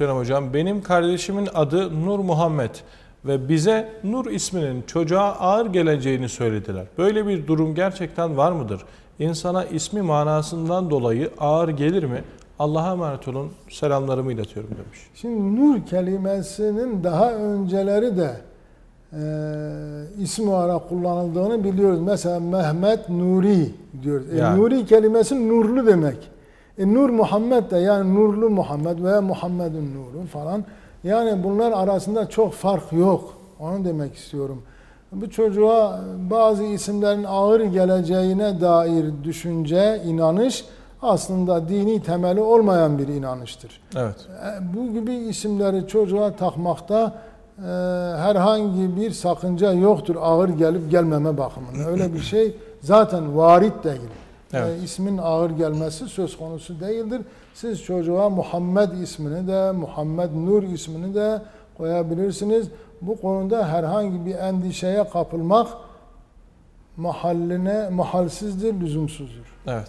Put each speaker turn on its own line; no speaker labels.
Muhterem hocam, benim kardeşimin adı Nur Muhammed ve bize Nur isminin çocuğa ağır geleceğini söylediler. Böyle bir durum gerçekten var mıdır? İnsana ismi manasından dolayı ağır gelir mi? Allah'a emanet olun. Selamlarımı iletiyorum demiş.
Şimdi nur kelimesinin daha önceleri de e, isim olarak kullanıldığını biliyoruz. Mesela Mehmet Nuri diyoruz. E,
Yani.
Nuri kelimesi nurlu demek. E, Nur Muhammed de yani nurlu Muhammed veya Muhammed'in nuru falan. Yani bunlar arasında çok fark yok. Onu demek istiyorum. Bu çocuğa bazı isimlerin ağır geleceğine dair düşünce, inanış aslında dini temeli olmayan bir inanıştır.
Evet.
E, Bu gibi isimleri çocuğa takmakta e, herhangi bir sakınca yoktur ağır gelip gelmeme bakımından. Öyle bir şey zaten varit değil.
Evet.
E, ismin ağır gelmesi söz konusu değildir. Siz çocuğa Muhammed ismini de Muhammed Nur ismini de koyabilirsiniz. Bu konuda herhangi bir endişeye kapılmak mahalline mahalsizdir, lüzumsuzdur.
Evet.